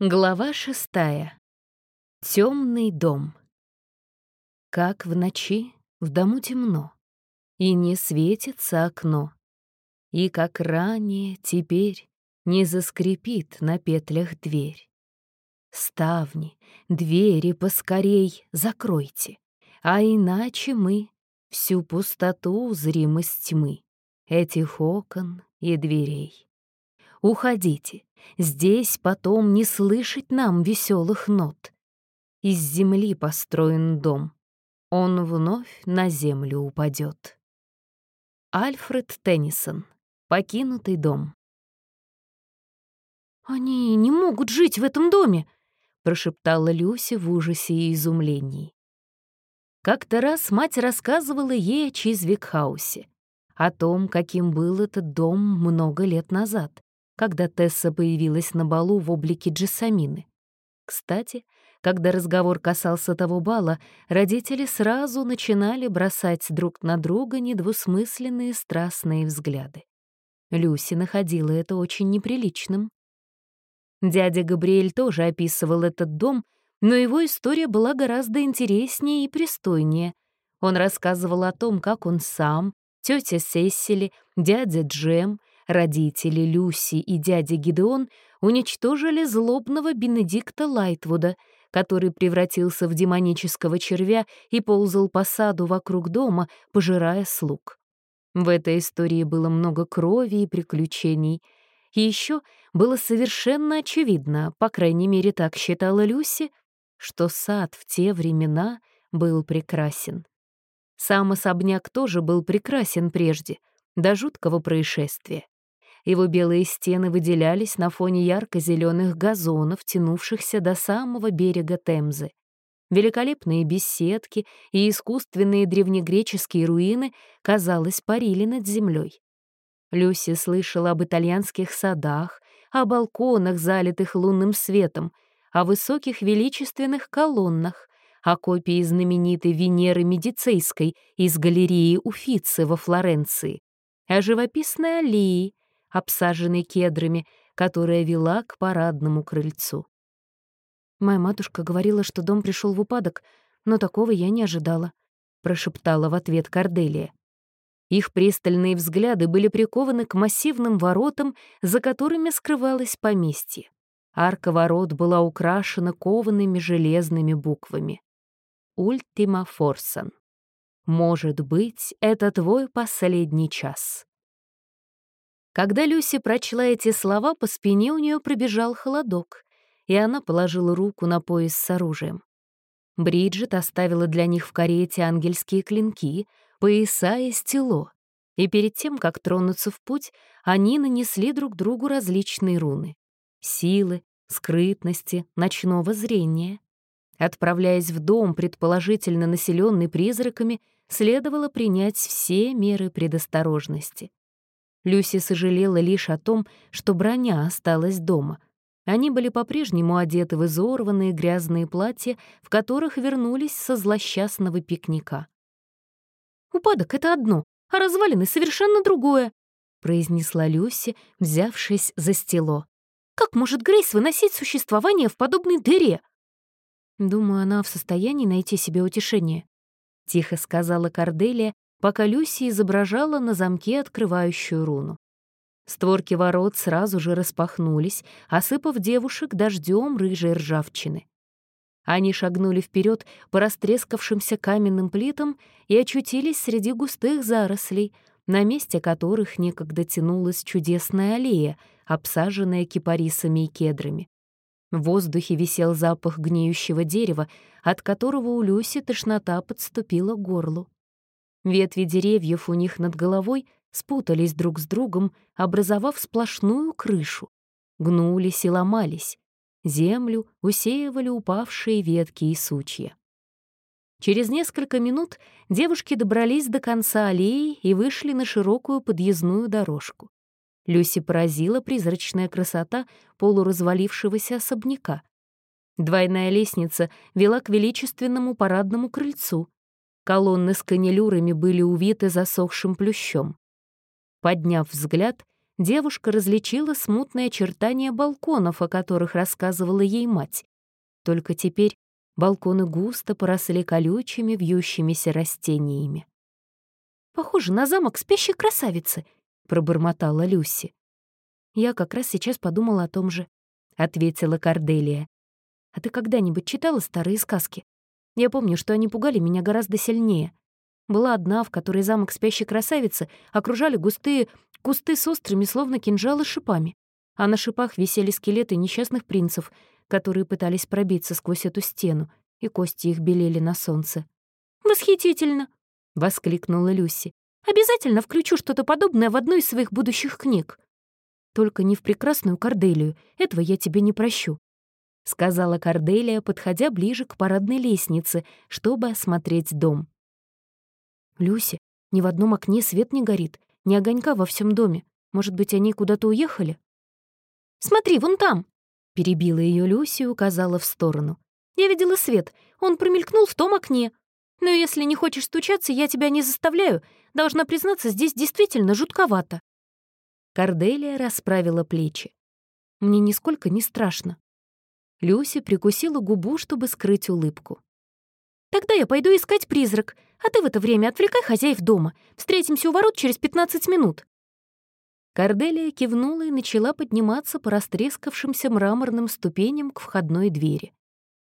Глава шестая. Темный дом. Как в ночи в дому темно, И не светится окно, И как ранее теперь Не заскрипит на петлях дверь. Ставни, двери поскорей закройте, А иначе мы Всю пустоту узрим из тьмы Этих окон и дверей. Уходите, Здесь потом не слышать нам веселых нот. Из земли построен дом. Он вновь на землю упадет. Альфред Теннисон. Покинутый дом. «Они не могут жить в этом доме!» — прошептала Люся в ужасе и изумлении. Как-то раз мать рассказывала ей о Чизвикхаусе, о том, каким был этот дом много лет назад когда Тесса появилась на балу в облике Джессамины. Кстати, когда разговор касался того бала, родители сразу начинали бросать друг на друга недвусмысленные страстные взгляды. Люси находила это очень неприличным. Дядя Габриэль тоже описывал этот дом, но его история была гораздо интереснее и пристойнее. Он рассказывал о том, как он сам, тетя Сессили, дядя Джем — Родители Люси и дядя Гидеон уничтожили злобного Бенедикта Лайтвуда, который превратился в демонического червя и ползал по саду вокруг дома, пожирая слуг. В этой истории было много крови и приключений. И еще было совершенно очевидно, по крайней мере так считала Люси, что сад в те времена был прекрасен. Сам особняк тоже был прекрасен прежде, до жуткого происшествия. Его белые стены выделялись на фоне ярко-зеленых газонов, тянувшихся до самого берега Темзы. Великолепные беседки и искусственные древнегреческие руины, казалось, парили над землей. Люси слышала об итальянских садах, о балконах, залитых лунным светом, о высоких величественных колоннах, о копии знаменитой Венеры Медицейской из галереи Уфицы во Флоренции, о живописной аллее, обсаженной кедрами, которая вела к парадному крыльцу. «Моя матушка говорила, что дом пришел в упадок, но такого я не ожидала», — прошептала в ответ Корделия. Их пристальные взгляды были прикованы к массивным воротам, за которыми скрывалось поместье. Арка ворот была украшена коваными железными буквами. «Ультима Форсан». «Может быть, это твой последний час». Когда Люси прочла эти слова, по спине у нее пробежал холодок, и она положила руку на пояс с оружием. Бриджит оставила для них в карете ангельские клинки, пояса и стело, и перед тем, как тронуться в путь, они нанесли друг другу различные руны — силы, скрытности, ночного зрения. Отправляясь в дом, предположительно населенный призраками, следовало принять все меры предосторожности — Люси сожалела лишь о том, что броня осталась дома. Они были по-прежнему одеты в изорванные грязные платья, в которых вернулись со злосчастного пикника. «Упадок — это одно, а развалины — совершенно другое», — произнесла Люси, взявшись за стело. «Как может Грейс выносить существование в подобной дыре?» «Думаю, она в состоянии найти себе утешение», — тихо сказала Корделия, пока Люси изображала на замке открывающую руну. Створки ворот сразу же распахнулись, осыпав девушек дождем рыжей ржавчины. Они шагнули вперед по растрескавшимся каменным плитам и очутились среди густых зарослей, на месте которых некогда тянулась чудесная аллея, обсаженная кипарисами и кедрами. В воздухе висел запах гниющего дерева, от которого у Люси тошнота подступила к горлу. Ветви деревьев у них над головой спутались друг с другом, образовав сплошную крышу. Гнулись и ломались. Землю усеивали упавшие ветки и сучья. Через несколько минут девушки добрались до конца аллеи и вышли на широкую подъездную дорожку. Люси поразила призрачная красота полуразвалившегося особняка. Двойная лестница вела к величественному парадному крыльцу, Колонны с канилюрами были увиты засохшим плющом. Подняв взгляд, девушка различила смутные очертания балконов, о которых рассказывала ей мать. Только теперь балконы густо поросли колючими, вьющимися растениями. «Похоже на замок спящей красавицы», — пробормотала Люси. «Я как раз сейчас подумала о том же», — ответила Корделия. «А ты когда-нибудь читала старые сказки? Я помню, что они пугали меня гораздо сильнее. Была одна, в которой замок спящей красавицы окружали густые кусты с острыми, словно кинжалы, шипами, а на шипах висели скелеты несчастных принцев, которые пытались пробиться сквозь эту стену, и кости их белели на солнце. «Восхитительно!» — воскликнула Люси. «Обязательно включу что-то подобное в одну из своих будущих книг. Только не в прекрасную Корделию, этого я тебе не прощу», — сказала Корделия, подходя ближе к парадной лестнице, чтобы осмотреть дом. «Люси, ни в одном окне свет не горит, ни огонька во всем доме. Может быть, они куда-то уехали?» «Смотри, вон там!» — перебила ее Люси и указала в сторону. «Я видела свет. Он промелькнул в том окне. Но если не хочешь стучаться, я тебя не заставляю. Должна признаться, здесь действительно жутковато». Корделия расправила плечи. «Мне нисколько не страшно». Люси прикусила губу, чтобы скрыть улыбку. Тогда я пойду искать призрак, а ты в это время отвлекай хозяев дома. Встретимся у ворот через 15 минут». Корделия кивнула и начала подниматься по растрескавшимся мраморным ступеням к входной двери.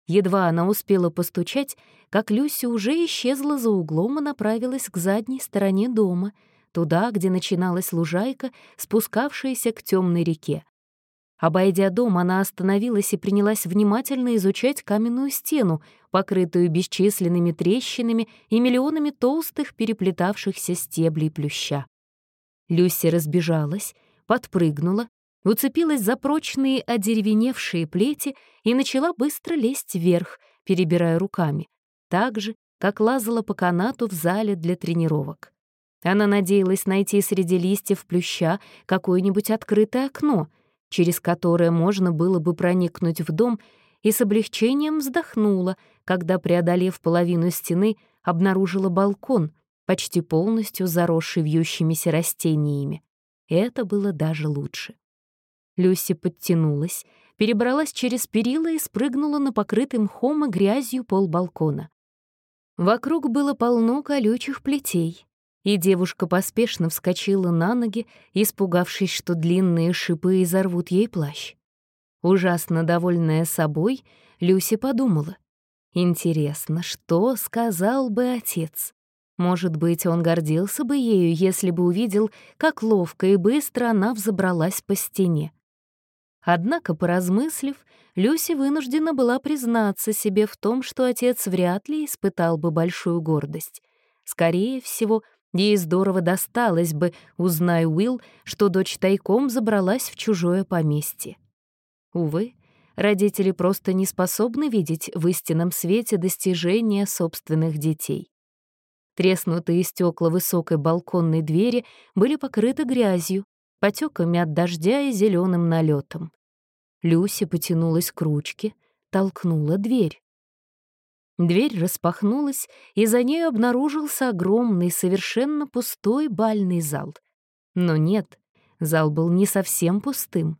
Едва она успела постучать, как Люся уже исчезла за углом и направилась к задней стороне дома, туда, где начиналась лужайка, спускавшаяся к темной реке. Обойдя дом, она остановилась и принялась внимательно изучать каменную стену, покрытую бесчисленными трещинами и миллионами толстых переплетавшихся стеблей плюща. Люси разбежалась, подпрыгнула, уцепилась за прочные одеревеневшие плети и начала быстро лезть вверх, перебирая руками, так же, как лазала по канату в зале для тренировок. Она надеялась найти среди листьев плюща какое-нибудь открытое окно — через которое можно было бы проникнуть в дом, и с облегчением вздохнула, когда, преодолев половину стены, обнаружила балкон, почти полностью заросший вьющимися растениями. Это было даже лучше. Люси подтянулась, перебралась через перила и спрыгнула на покрытый мхом и грязью пол балкона. Вокруг было полно колючих плетей, и девушка поспешно вскочила на ноги, испугавшись, что длинные шипы изорвут ей плащ. Ужасно довольная собой, Люси подумала. Интересно, что сказал бы отец? Может быть, он гордился бы ею, если бы увидел, как ловко и быстро она взобралась по стене. Однако, поразмыслив, Люси вынуждена была признаться себе в том, что отец вряд ли испытал бы большую гордость. Скорее всего, Ей здорово досталось бы, узнай Уилл, что дочь тайком забралась в чужое поместье. Увы, родители просто не способны видеть в истинном свете достижения собственных детей. Треснутые стекла высокой балконной двери были покрыты грязью, потеками от дождя и зеленым налетом. Люси потянулась к ручке, толкнула дверь. Дверь распахнулась, и за ней обнаружился огромный, совершенно пустой бальный зал. Но нет, зал был не совсем пустым.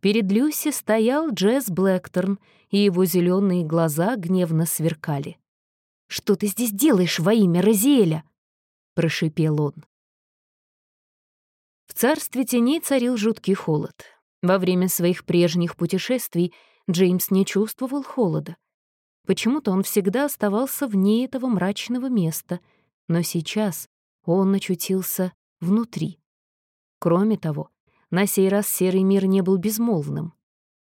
Перед Люси стоял Джесс Блэкторн, и его зеленые глаза гневно сверкали. «Что ты здесь делаешь во имя Розиэля?» — прошипел он. В царстве теней царил жуткий холод. Во время своих прежних путешествий Джеймс не чувствовал холода. Почему-то он всегда оставался вне этого мрачного места, но сейчас он очутился внутри. Кроме того, на сей раз серый мир не был безмолвным.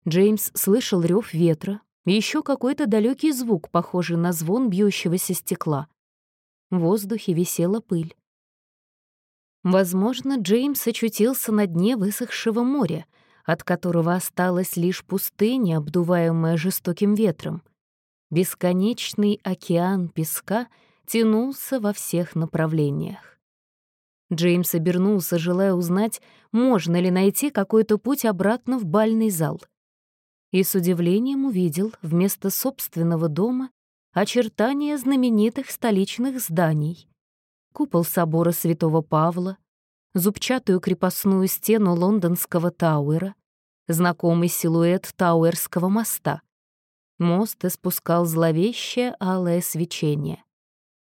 Джеймс слышал рев ветра и еще какой-то далекий звук, похожий на звон бьющегося стекла. В воздухе висела пыль. Возможно, Джеймс очутился на дне высохшего моря, от которого осталась лишь пустыня, обдуваемая жестоким ветром — Бесконечный океан песка тянулся во всех направлениях. Джеймс обернулся, желая узнать, можно ли найти какой-то путь обратно в бальный зал. И с удивлением увидел вместо собственного дома очертания знаменитых столичных зданий. Купол собора Святого Павла, зубчатую крепостную стену лондонского Тауэра, знакомый силуэт Тауэрского моста. Мост испускал зловещее алое свечение.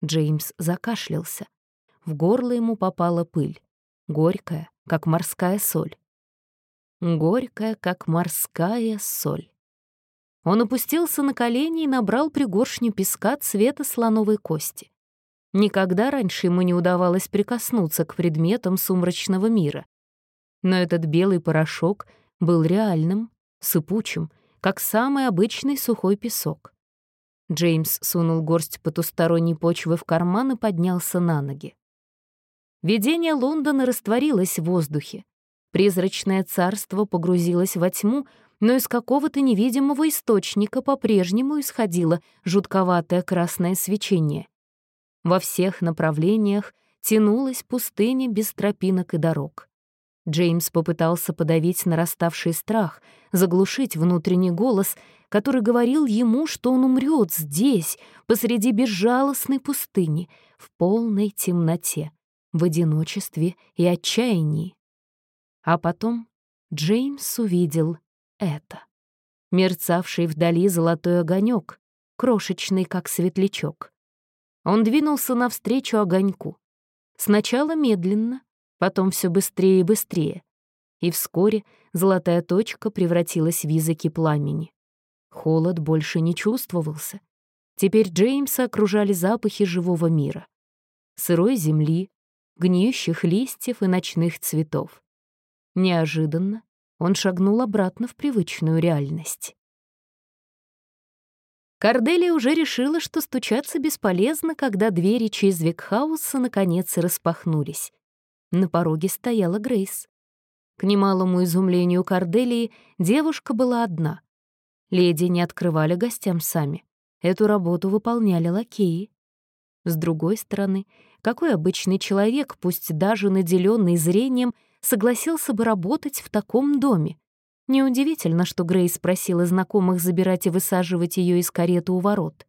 Джеймс закашлялся. В горло ему попала пыль, горькая, как морская соль. Горькая, как морская соль. Он опустился на колени и набрал пригоршню песка цвета слоновой кости. Никогда раньше ему не удавалось прикоснуться к предметам сумрачного мира. Но этот белый порошок был реальным, сыпучим, как самый обычный сухой песок. Джеймс сунул горсть потусторонней почвы в карман и поднялся на ноги. Видение Лондона растворилось в воздухе. Призрачное царство погрузилось во тьму, но из какого-то невидимого источника по-прежнему исходило жутковатое красное свечение. Во всех направлениях тянулась пустыня без тропинок и дорог. Джеймс попытался подавить нараставший страх, заглушить внутренний голос, который говорил ему, что он умрет здесь, посреди безжалостной пустыни, в полной темноте, в одиночестве и отчаянии. А потом Джеймс увидел это. Мерцавший вдали золотой огонек, крошечный, как светлячок. Он двинулся навстречу огоньку. Сначала медленно, потом все быстрее и быстрее. И вскоре золотая точка превратилась в языки пламени. Холод больше не чувствовался. Теперь Джеймса окружали запахи живого мира. Сырой земли, гниющих листьев и ночных цветов. Неожиданно он шагнул обратно в привычную реальность. Корделия уже решила, что стучаться бесполезно, когда двери Чизвикхауса наконец распахнулись. На пороге стояла Грейс. К немалому изумлению Корделии девушка была одна. Леди не открывали гостям сами. Эту работу выполняли лакеи. С другой стороны, какой обычный человек, пусть даже наделенный зрением, согласился бы работать в таком доме? Неудивительно, что Грейс просила знакомых забирать и высаживать ее из кареты у ворот.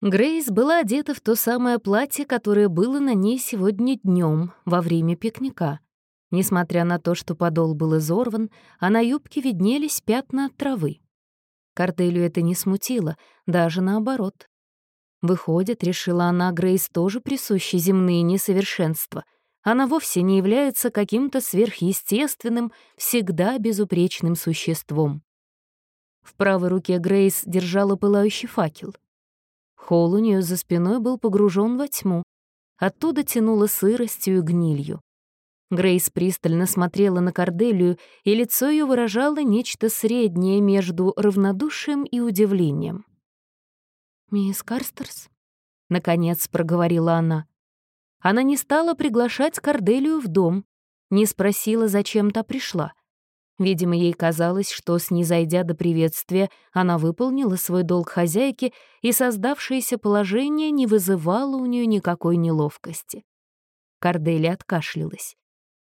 Грейс была одета в то самое платье, которое было на ней сегодня днем во время пикника. Несмотря на то, что подол был изорван, а на юбке виднелись пятна от травы. Картелю это не смутило, даже наоборот. Выходит, решила она, Грейс тоже присущи земные несовершенства. Она вовсе не является каким-то сверхъестественным, всегда безупречным существом. В правой руке Грейс держала пылающий факел — Холл у нее за спиной был погружен во тьму. Оттуда тянуло сыростью и гнилью. Грейс пристально смотрела на Корделию, и лицо ее выражало нечто среднее между равнодушием и удивлением. «Мисс Карстерс?» — наконец проговорила она. Она не стала приглашать Корделию в дом, не спросила, зачем та пришла. Видимо, ей казалось, что, снизойдя до приветствия, она выполнила свой долг хозяйки, и создавшееся положение не вызывало у нее никакой неловкости. Кардели откашлялась.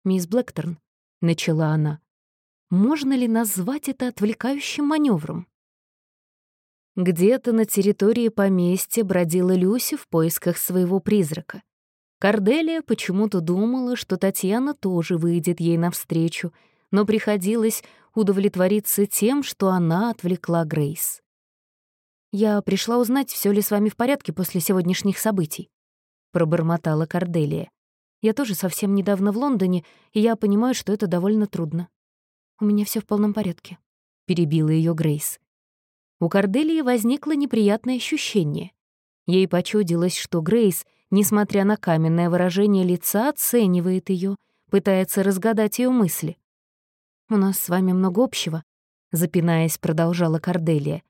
«Мисс Блэкторн», — начала она, — «можно ли назвать это отвлекающим маневром?» Где-то на территории поместья бродила Люси в поисках своего призрака. Карделия почему-то думала, что Татьяна тоже выйдет ей навстречу — но приходилось удовлетвориться тем, что она отвлекла Грейс. «Я пришла узнать, все ли с вами в порядке после сегодняшних событий», — пробормотала Корделия. «Я тоже совсем недавно в Лондоне, и я понимаю, что это довольно трудно. У меня все в полном порядке», — перебила ее Грейс. У Корделии возникло неприятное ощущение. Ей почудилось, что Грейс, несмотря на каменное выражение лица, оценивает ее, пытается разгадать ее мысли. «У нас с вами много общего», — запинаясь, продолжала Корделия.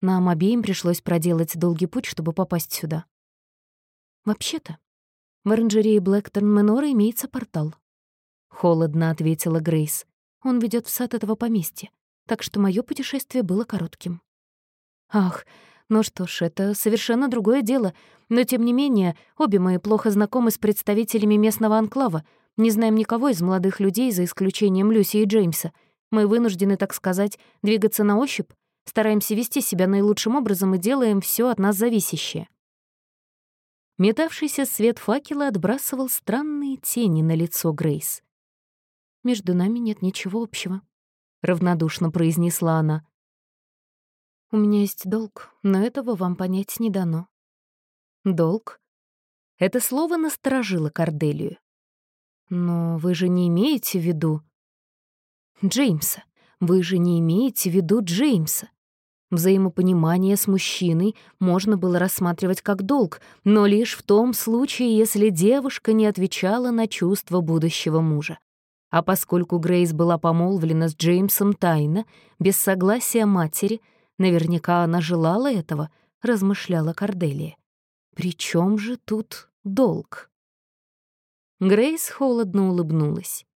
«Нам обеим пришлось проделать долгий путь, чтобы попасть сюда». «Вообще-то, в оранжерее Блэкторн Менора имеется портал», — холодно ответила Грейс. «Он ведет в сад этого поместья, так что мое путешествие было коротким». «Ах, ну что ж, это совершенно другое дело, но тем не менее обе мы плохо знакомы с представителями местного анклава, не знаем никого из молодых людей, за исключением Люси и Джеймса. Мы вынуждены, так сказать, двигаться на ощупь, стараемся вести себя наилучшим образом и делаем все от нас зависящее. Метавшийся свет факела отбрасывал странные тени на лицо Грейс. «Между нами нет ничего общего», — равнодушно произнесла она. «У меня есть долг, но этого вам понять не дано». «Долг?» Это слово насторожило Корделию. «Но вы же не имеете в виду...» «Джеймса, вы же не имеете в виду Джеймса. Взаимопонимание с мужчиной можно было рассматривать как долг, но лишь в том случае, если девушка не отвечала на чувства будущего мужа. А поскольку Грейс была помолвлена с Джеймсом тайно, без согласия матери, наверняка она желала этого, размышляла Корделия. При чем же тут долг? Грейс холодно улыбнулась.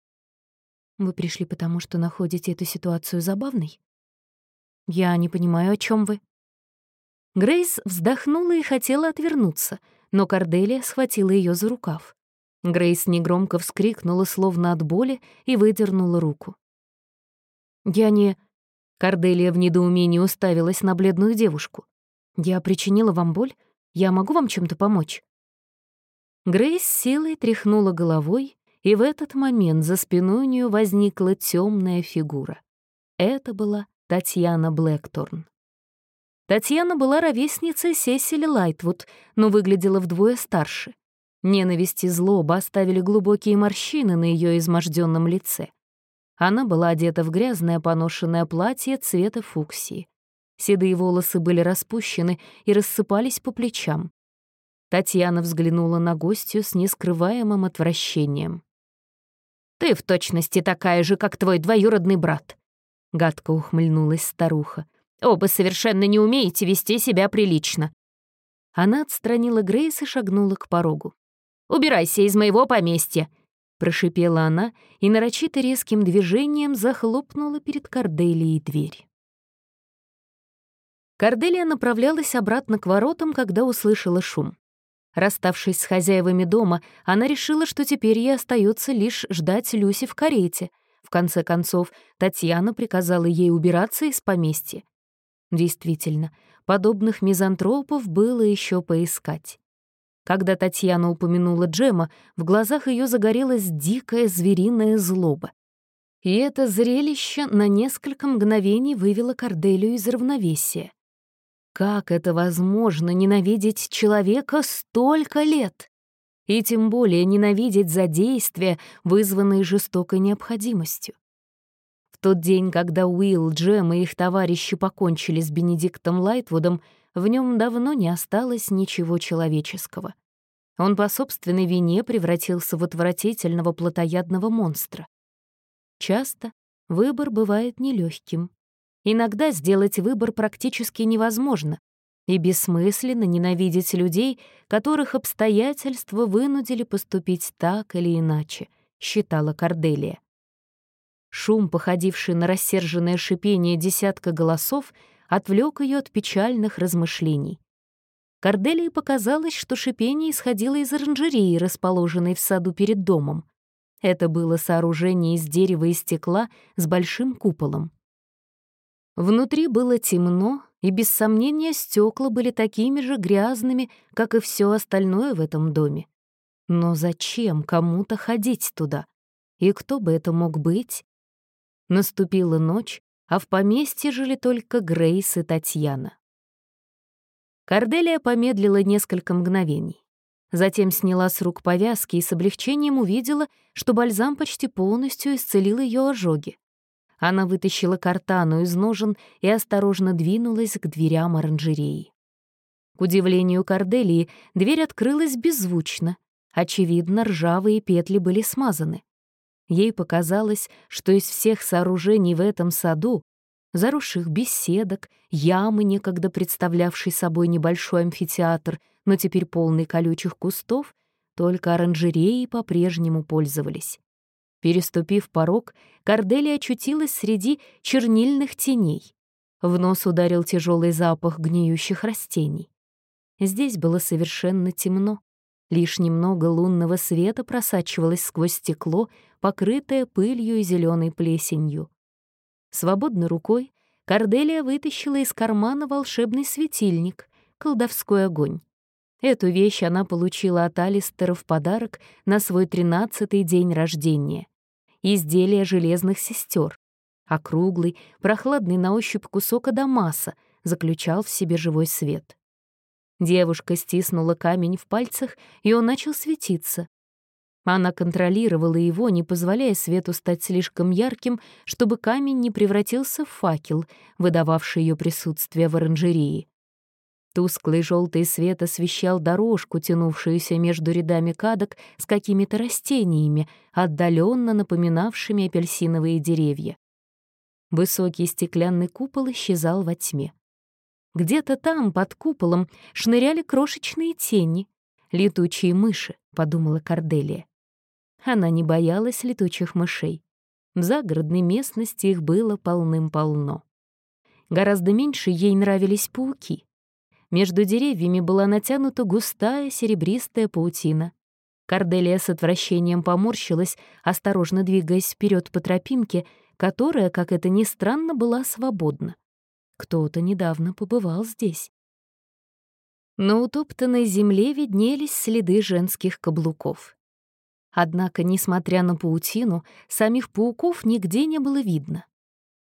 «Вы пришли потому, что находите эту ситуацию забавной?» «Я не понимаю, о чем вы». Грейс вздохнула и хотела отвернуться, но Корделия схватила ее за рукав. Грейс негромко вскрикнула, словно от боли, и выдернула руку. «Я не...» Корделия в недоумении уставилась на бледную девушку. «Я причинила вам боль? Я могу вам чем-то помочь?» Грейс силой тряхнула головой, и в этот момент за спиной у нее возникла темная фигура. Это была Татьяна Блэкторн. Татьяна была ровесницей Сесили Лайтвуд, но выглядела вдвое старше. Ненависть и злоба оставили глубокие морщины на ее изможденном лице. Она была одета в грязное поношенное платье цвета фуксии. Седые волосы были распущены и рассыпались по плечам. Татьяна взглянула на гостью с нескрываемым отвращением. «Ты в точности такая же, как твой двоюродный брат», — гадко ухмыльнулась старуха. «Оба совершенно не умеете вести себя прилично». Она отстранила Грейс и шагнула к порогу. «Убирайся из моего поместья!» Прошипела она и нарочито резким движением захлопнула перед Корделией дверь. Корделия направлялась обратно к воротам, когда услышала шум. Расставшись с хозяевами дома, она решила, что теперь ей остается лишь ждать Люси в карете, в конце концов, Татьяна приказала ей убираться из поместья. Действительно, подобных мизантропов было еще поискать. Когда Татьяна упомянула Джема, в глазах ее загорелась дикая звериная злоба. И это зрелище на несколько мгновений вывело Корделию из равновесия. Как это возможно ненавидеть человека столько лет? и тем более ненавидеть за действия, вызванные жестокой необходимостью. В тот день, когда Уилл, Джем и их товарищи покончили с Бенедиктом Лайтвудом, в нем давно не осталось ничего человеческого. Он по собственной вине превратился в отвратительного плотоядного монстра. Часто выбор бывает нелегким. Иногда сделать выбор практически невозможно, и бессмысленно ненавидеть людей, которых обстоятельства вынудили поступить так или иначе, считала Корделия. Шум, походивший на рассерженное шипение десятка голосов, отвлек ее от печальных размышлений. Корделии показалось, что шипение исходило из оранжереи, расположенной в саду перед домом. Это было сооружение из дерева и стекла с большим куполом. Внутри было темно, и без сомнения стекла были такими же грязными, как и все остальное в этом доме. Но зачем кому-то ходить туда? И кто бы это мог быть? Наступила ночь, а в поместье жили только Грейс и Татьяна. Корделия помедлила несколько мгновений. Затем сняла с рук повязки и с облегчением увидела, что бальзам почти полностью исцелил ее ожоги. Она вытащила картану из ножен и осторожно двинулась к дверям оранжереи. К удивлению Корделии, дверь открылась беззвучно. Очевидно, ржавые петли были смазаны. Ей показалось, что из всех сооружений в этом саду, заросших беседок, ямы, некогда представлявшей собой небольшой амфитеатр, но теперь полный колючих кустов, только оранжереи по-прежнему пользовались. Переступив порог, Корделия очутилась среди чернильных теней. В нос ударил тяжелый запах гниющих растений. Здесь было совершенно темно. Лишь немного лунного света просачивалось сквозь стекло, покрытое пылью и зеленой плесенью. Свободной рукой Корделия вытащила из кармана волшебный светильник, колдовской огонь. Эту вещь она получила от Алистера в подарок на свой тринадцатый день рождения. Изделие железных сестер. Округлый, прохладный на ощупь кусок адамаса заключал в себе живой свет. Девушка стиснула камень в пальцах, и он начал светиться. Она контролировала его, не позволяя свету стать слишком ярким, чтобы камень не превратился в факел, выдававший ее присутствие в оранжерее. Тусклый желтый свет освещал дорожку, тянувшуюся между рядами кадок с какими-то растениями, отдаленно напоминавшими апельсиновые деревья. Высокий стеклянный купол исчезал во тьме. Где-то там, под куполом, шныряли крошечные тени. «Летучие мыши», — подумала Корделия. Она не боялась летучих мышей. В загородной местности их было полным-полно. Гораздо меньше ей нравились пауки. Между деревьями была натянута густая серебристая паутина. Корделия с отвращением поморщилась, осторожно двигаясь вперед по тропинке, которая, как это ни странно, была свободна. Кто-то недавно побывал здесь. На утоптанной земле виднелись следы женских каблуков. Однако, несмотря на паутину, самих пауков нигде не было видно.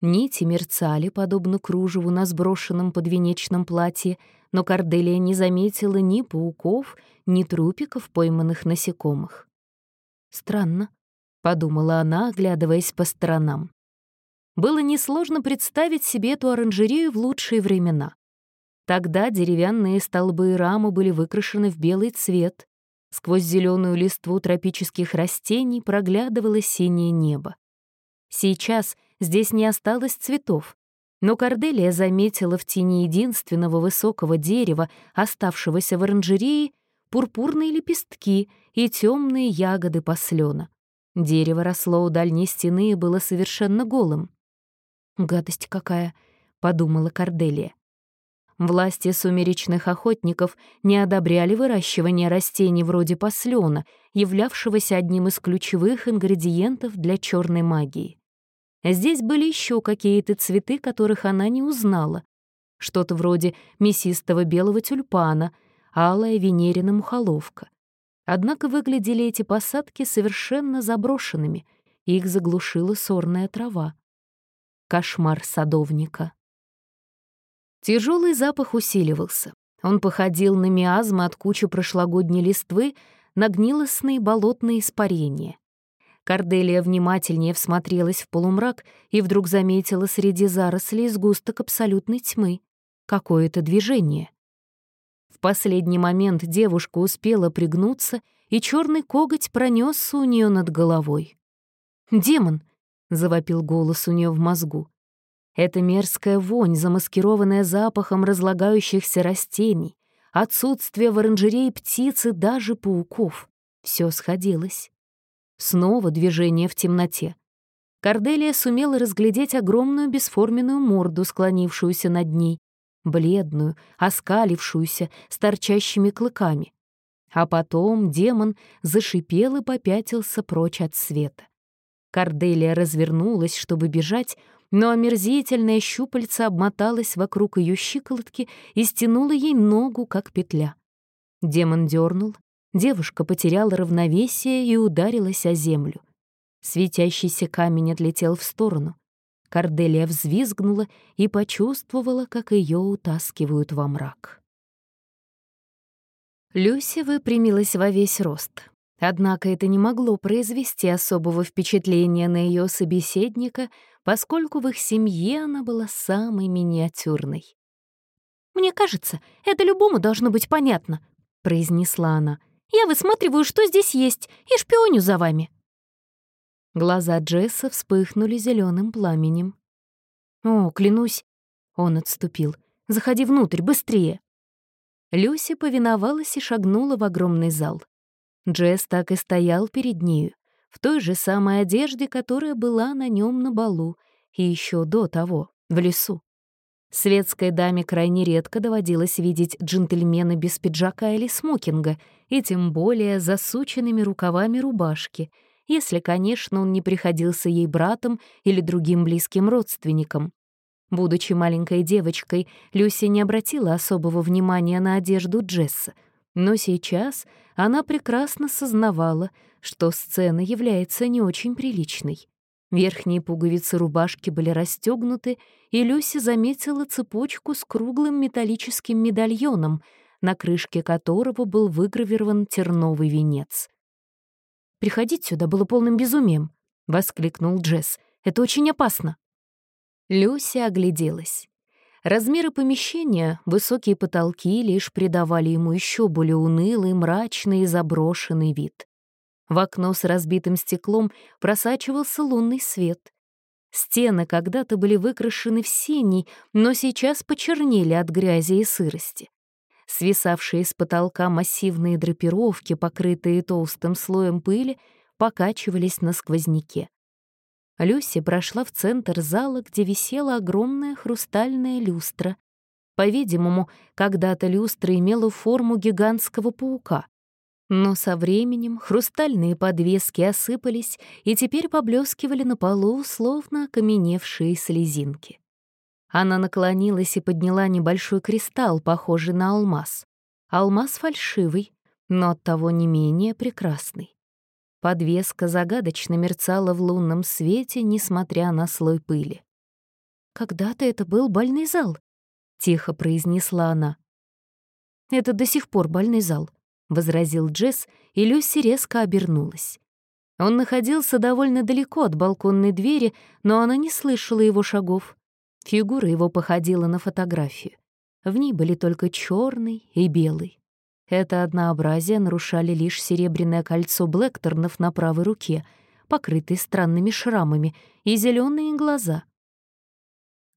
Нити мерцали, подобно кружеву на сброшенном подвенечном платье, но Корделия не заметила ни пауков, ни трупиков пойманных насекомых. «Странно», — подумала она, оглядываясь по сторонам. Было несложно представить себе эту оранжерею в лучшие времена. Тогда деревянные столбы и рамы были выкрашены в белый цвет. Сквозь зеленую листву тропических растений проглядывало синее небо. Сейчас здесь не осталось цветов, но Корделия заметила в тени единственного высокого дерева, оставшегося в оранжерее, пурпурные лепестки и темные ягоды послена. Дерево росло у дальней стены и было совершенно голым. «Гадость какая!» — подумала Корделия. Власти сумеречных охотников не одобряли выращивание растений вроде послена, являвшегося одним из ключевых ингредиентов для черной магии. Здесь были еще какие-то цветы, которых она не узнала. Что-то вроде мясистого белого тюльпана, алая венерина мухоловка. Однако выглядели эти посадки совершенно заброшенными, их заглушила сорная трава. Кошмар садовника. Тяжелый запах усиливался. Он походил на миазмы от кучи прошлогодней листвы, на гнилостные болотные испарения. Корделия внимательнее всмотрелась в полумрак и вдруг заметила среди зарослей сгусток абсолютной тьмы. Какое-то движение. В последний момент девушка успела пригнуться, и черный коготь пронесся у нее над головой. «Демон!» — завопил голос у нее в мозгу. Это мерзкая вонь, замаскированная запахом разлагающихся растений, отсутствие в оранжерее птиц даже пауков. Все сходилось. Снова движение в темноте. Корделия сумела разглядеть огромную бесформенную морду, склонившуюся над ней, бледную, оскалившуюся, с торчащими клыками. А потом демон зашипел и попятился прочь от света. Корделия развернулась, чтобы бежать, но омерзительное щупальце обмоталось вокруг ее щиколотки и стянуло ей ногу, как петля. Демон дернул, Девушка потеряла равновесие и ударилась о землю. Светящийся камень отлетел в сторону. Корделия взвизгнула и почувствовала, как ее утаскивают во мрак. Люся выпрямилась во весь рост. Однако это не могло произвести особого впечатления на ее собеседника, поскольку в их семье она была самой миниатюрной. «Мне кажется, это любому должно быть понятно», — произнесла она. Я высматриваю, что здесь есть, и шпионю за вами». Глаза Джесса вспыхнули зеленым пламенем. «О, клянусь!» — он отступил. «Заходи внутрь, быстрее!» Люси повиновалась и шагнула в огромный зал. Джесс так и стоял перед нею, в той же самой одежде, которая была на нем на балу, и еще до того, в лесу. Светской даме крайне редко доводилось видеть джентльмена без пиджака или смокинга, и тем более засученными рукавами рубашки, если, конечно, он не приходился ей братом или другим близким родственником. Будучи маленькой девочкой, Люси не обратила особого внимания на одежду Джесса, Но сейчас она прекрасно сознавала, что сцена является не очень приличной. Верхние пуговицы рубашки были расстегнуты, и Люси заметила цепочку с круглым металлическим медальоном, на крышке которого был выгравирован терновый венец. «Приходить сюда было полным безумием», — воскликнул Джесс. «Это очень опасно». Люси огляделась. Размеры помещения, высокие потолки лишь придавали ему еще более унылый, мрачный и заброшенный вид. В окно с разбитым стеклом просачивался лунный свет. Стены когда-то были выкрашены в синий, но сейчас почернели от грязи и сырости. Свисавшие с потолка массивные драпировки, покрытые толстым слоем пыли, покачивались на сквозняке. Люси прошла в центр зала, где висела огромная хрустальная люстра. По-видимому, когда-то люстра имела форму гигантского паука. Но со временем хрустальные подвески осыпались и теперь поблескивали на полу, словно окаменевшие слезинки. Она наклонилась и подняла небольшой кристалл, похожий на алмаз. Алмаз фальшивый, но оттого не менее прекрасный. Подвеска загадочно мерцала в лунном свете, несмотря на слой пыли. «Когда-то это был бальный зал», — тихо произнесла она. «Это до сих пор бальный зал», — возразил Джесс, и Люси резко обернулась. Он находился довольно далеко от балконной двери, но она не слышала его шагов. Фигура его походила на фотографию. В ней были только черный и белый. Это однообразие нарушали лишь серебряное кольцо Блэкторнов на правой руке, покрытые странными шрамами, и зеленые глаза.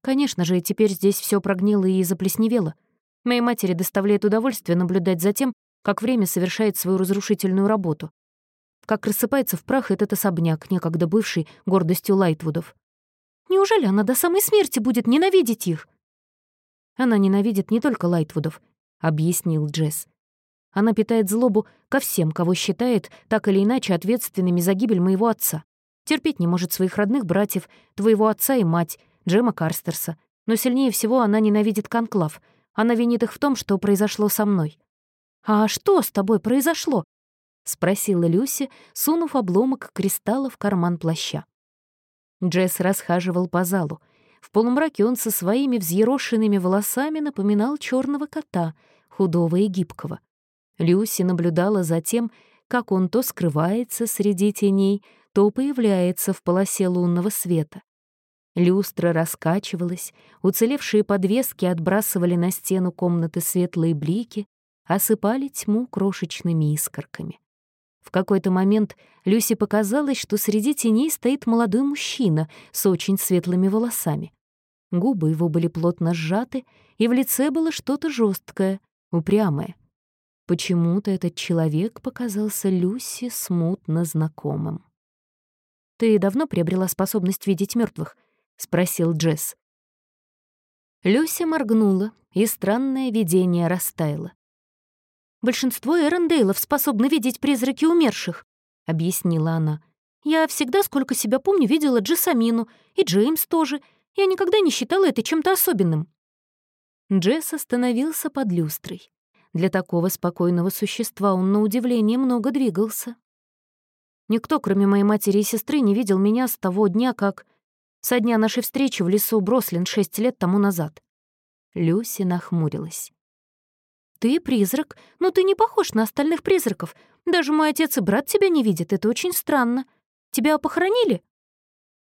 Конечно же, теперь здесь все прогнило и заплесневело. Моей матери доставляет удовольствие наблюдать за тем, как время совершает свою разрушительную работу. Как рассыпается в прах этот особняк, некогда бывший гордостью Лайтвудов. Неужели она до самой смерти будет ненавидеть их? Она ненавидит не только Лайтвудов, — объяснил Джесс. Она питает злобу ко всем, кого считает так или иначе ответственными за гибель моего отца. Терпеть не может своих родных братьев, твоего отца и мать, Джема Карстерса. Но сильнее всего она ненавидит Конклав. Она винит их в том, что произошло со мной. «А что с тобой произошло?» — спросила Люси, сунув обломок кристалла в карман плаща. Джесс расхаживал по залу. В полумраке он со своими взъерошенными волосами напоминал черного кота, худого и гибкого. Люси наблюдала за тем, как он то скрывается среди теней, то появляется в полосе лунного света. Люстра раскачивалась, уцелевшие подвески отбрасывали на стену комнаты светлые блики, осыпали тьму крошечными искорками. В какой-то момент Люси показалось, что среди теней стоит молодой мужчина с очень светлыми волосами. Губы его были плотно сжаты, и в лице было что-то жесткое, упрямое. Почему-то этот человек показался Люси смутно знакомым. «Ты давно приобрела способность видеть мертвых? спросил Джесс. Люся моргнула, и странное видение растаяло. «Большинство Эрондейлов способны видеть призраки умерших», — объяснила она. «Я всегда, сколько себя помню, видела Джессамину, и Джеймс тоже. Я никогда не считала это чем-то особенным». Джесс остановился под люстрой. Для такого спокойного существа он, на удивление, много двигался. Никто, кроме моей матери и сестры, не видел меня с того дня, как... Со дня нашей встречи в лесу Брослин шесть лет тому назад. Люси нахмурилась. «Ты призрак, но ты не похож на остальных призраков. Даже мой отец и брат тебя не видят, это очень странно. Тебя похоронили?»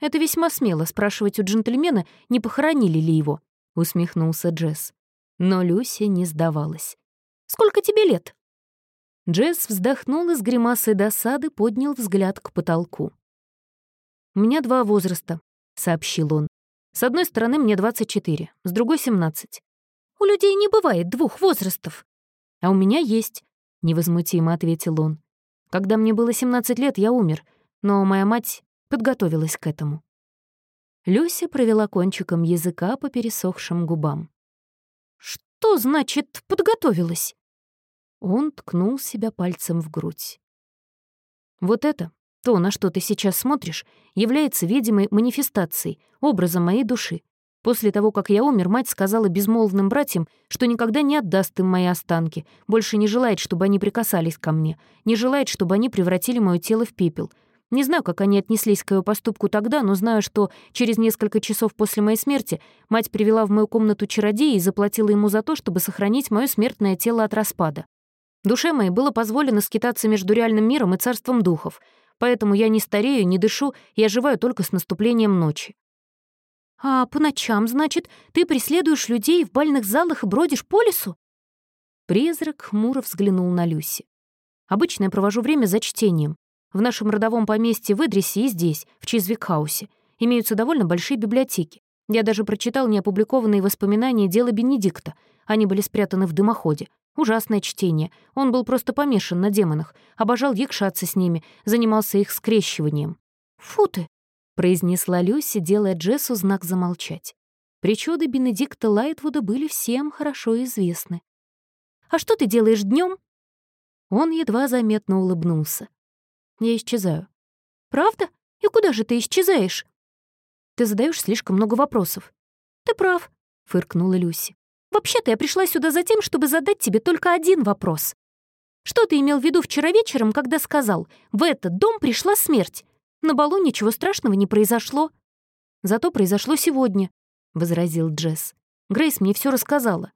«Это весьма смело спрашивать у джентльмена, не похоронили ли его», — усмехнулся Джесс. Но Люси не сдавалась. Сколько тебе лет?» Джесс вздохнул и с гримасой досады поднял взгляд к потолку. «У меня два возраста», — сообщил он. «С одной стороны мне 24, с другой — 17. У людей не бывает двух возрастов». «А у меня есть», — невозмутимо ответил он. «Когда мне было 17 лет, я умер, но моя мать подготовилась к этому». Люся провела кончиком языка по пересохшим губам. «Что значит «подготовилась»?» Он ткнул себя пальцем в грудь. «Вот это, то, на что ты сейчас смотришь, является видимой манифестацией, образом моей души. После того, как я умер, мать сказала безмолвным братьям, что никогда не отдаст им мои останки, больше не желает, чтобы они прикасались ко мне, не желает, чтобы они превратили мое тело в пепел. Не знаю, как они отнеслись к его поступку тогда, но знаю, что через несколько часов после моей смерти мать привела в мою комнату чародея и заплатила ему за то, чтобы сохранить мое смертное тело от распада. Душе моей было позволено скитаться между реальным миром и царством духов, поэтому я не старею, не дышу и оживаю только с наступлением ночи. «А по ночам, значит, ты преследуешь людей в бальных залах и бродишь по лесу?» Призрак хмуро взглянул на Люси. «Обычно я провожу время за чтением. В нашем родовом поместье в Идрисе и здесь, в Чизвикхаусе, имеются довольно большие библиотеки. Я даже прочитал неопубликованные воспоминания дела Бенедикта. Они были спрятаны в дымоходе. Ужасное чтение. Он был просто помешан на демонах, обожал якшаться с ними, занимался их скрещиванием. «Фу ты!» Произнесла Люси, делая Джессу знак замолчать. Причуды Бенедикта Лайтвуда были всем хорошо известны. «А что ты делаешь днем? Он едва заметно улыбнулся. «Я исчезаю». «Правда? И куда же ты исчезаешь?» «Ты задаешь слишком много вопросов». «Ты прав», — фыркнула Люси. «Вообще-то я пришла сюда за тем, чтобы задать тебе только один вопрос. Что ты имел в виду вчера вечером, когда сказал, в этот дом пришла смерть? На балу ничего страшного не произошло. Зато произошло сегодня, — возразил Джесс. Грейс мне все рассказала.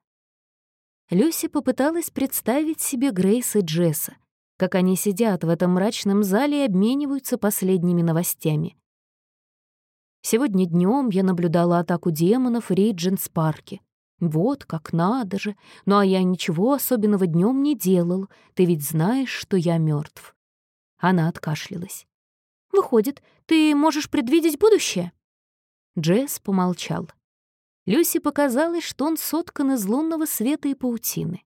Люси попыталась представить себе Грейс и Джесса, как они сидят в этом мрачном зале и обмениваются последними новостями. Сегодня днем я наблюдала атаку демонов в Ридженс-парке. Вот как надо же. Ну а я ничего особенного днем не делал. Ты ведь знаешь, что я мертв. Она откашлялась. Выходит, ты можешь предвидеть будущее?» Джесс помолчал. Люси показалось, что он соткан из лунного света и паутины.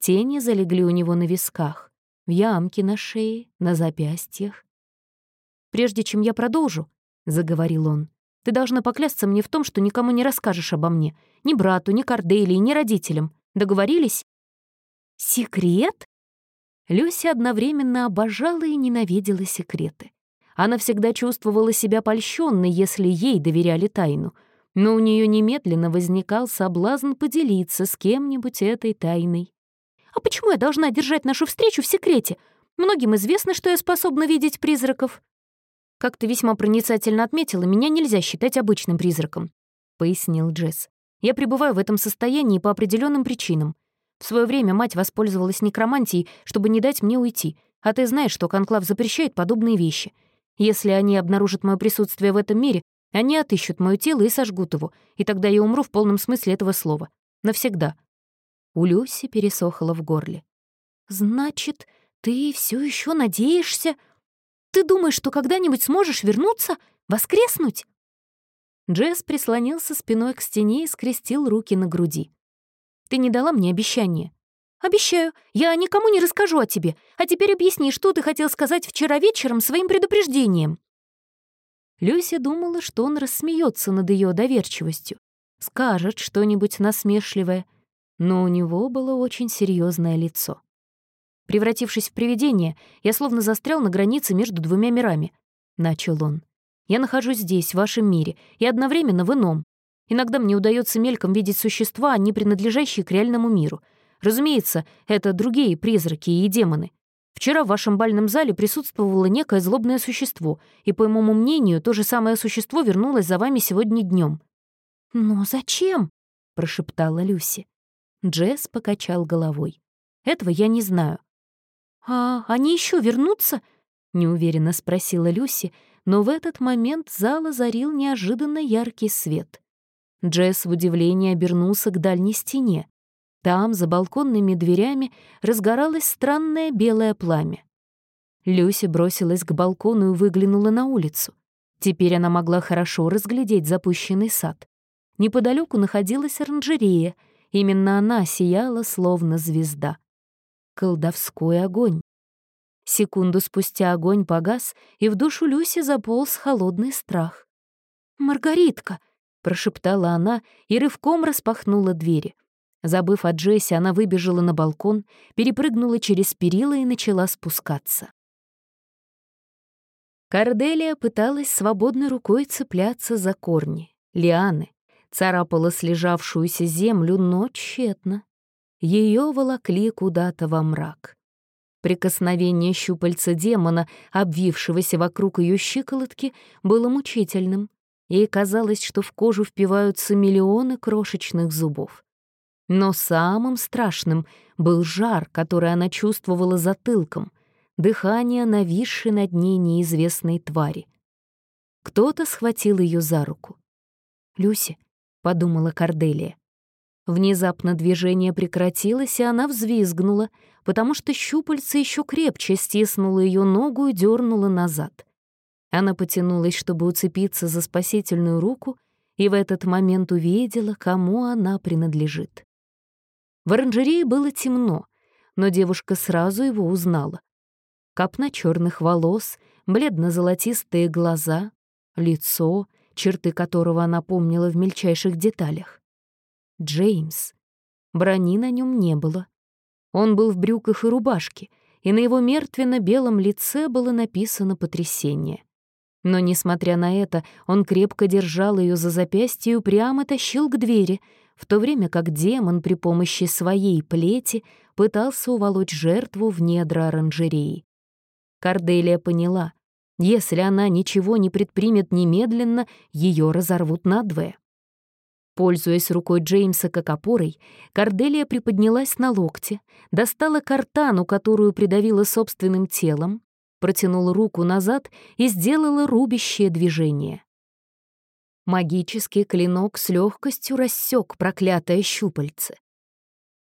Тени залегли у него на висках, в ямке на шее, на запястьях. «Прежде чем я продолжу», — заговорил он, «ты должна поклясться мне в том, что никому не расскажешь обо мне, ни брату, ни Корделии, ни родителям. Договорились?» «Секрет?» Люси одновременно обожала и ненавидела секреты. Она всегда чувствовала себя польщенной, если ей доверяли тайну, но у нее немедленно возникал соблазн поделиться с кем-нибудь этой тайной. «А почему я должна держать нашу встречу в секрете? Многим известно, что я способна видеть призраков». «Как ты весьма проницательно отметила, меня нельзя считать обычным призраком», — пояснил Джесс. «Я пребываю в этом состоянии по определенным причинам. В свое время мать воспользовалась некромантией, чтобы не дать мне уйти, а ты знаешь, что Конклав запрещает подобные вещи. Если они обнаружат мое присутствие в этом мире, они отыщут мое тело и сожгут его, и тогда я умру в полном смысле этого слова. Навсегда. У Люси пересохло в горле. «Значит, ты все еще надеешься? Ты думаешь, что когда-нибудь сможешь вернуться? Воскреснуть?» Джесс прислонился спиной к стене и скрестил руки на груди. «Ты не дала мне обещание. «Обещаю, я никому не расскажу о тебе. А теперь объясни, что ты хотел сказать вчера вечером своим предупреждением». Люся думала, что он рассмеется над ее доверчивостью, скажет что-нибудь насмешливое, но у него было очень серьезное лицо. Превратившись в привидение, я словно застрял на границе между двумя мирами, — начал он. Я нахожусь здесь, в вашем мире, и одновременно в ином. Иногда мне удается мельком видеть существа, не принадлежащие к реальному миру — Разумеется, это другие призраки и демоны. Вчера в вашем бальном зале присутствовало некое злобное существо, и, по моему мнению, то же самое существо вернулось за вами сегодня днем. «Но зачем?» — прошептала Люси. Джесс покачал головой. «Этого я не знаю». «А они еще вернутся?» — неуверенно спросила Люси, но в этот момент зал озарил неожиданно яркий свет. Джесс в удивлении обернулся к дальней стене. Там, за балконными дверями, разгоралось странное белое пламя. Люся бросилась к балкону и выглянула на улицу. Теперь она могла хорошо разглядеть запущенный сад. Неподалеку находилась оранжерея. Именно она сияла, словно звезда. Колдовской огонь. Секунду спустя огонь погас, и в душу Люси заполз холодный страх. «Маргаритка!» — прошептала она и рывком распахнула двери. Забыв о Джесси, она выбежала на балкон, перепрыгнула через перила и начала спускаться. Корделия пыталась свободной рукой цепляться за корни, лианы, царапала слежавшуюся землю, но тщетно. Ее волокли куда-то во мрак. Прикосновение щупальца демона, обвившегося вокруг ее щиколотки, было мучительным. Ей казалось, что в кожу впиваются миллионы крошечных зубов. Но самым страшным был жар, который она чувствовала затылком, дыхание нависшей над ней неизвестной твари. Кто-то схватил ее за руку. «Люси», — подумала Корделия. Внезапно движение прекратилось, и она взвизгнула, потому что щупальце еще крепче стиснуло ее ногу и дернуло назад. Она потянулась, чтобы уцепиться за спасительную руку, и в этот момент увидела, кому она принадлежит. В оранжерее было темно, но девушка сразу его узнала. Копна черных волос, бледно-золотистые глаза, лицо, черты которого она помнила в мельчайших деталях. Джеймс. Брони на нем не было. Он был в брюках и рубашке, и на его мертвенно-белом лице было написано потрясение. Но, несмотря на это, он крепко держал ее за запястье и упрямо тащил к двери, в то время как демон при помощи своей плети пытался уволочь жертву в недра оранжереи. Карделия поняла, если она ничего не предпримет немедленно, ее разорвут надвое. Пользуясь рукой Джеймса как опорой, Корделия приподнялась на локте, достала картану, которую придавила собственным телом, протянула руку назад и сделала рубящее движение. Магический клинок с легкостью рассек проклятое щупальце.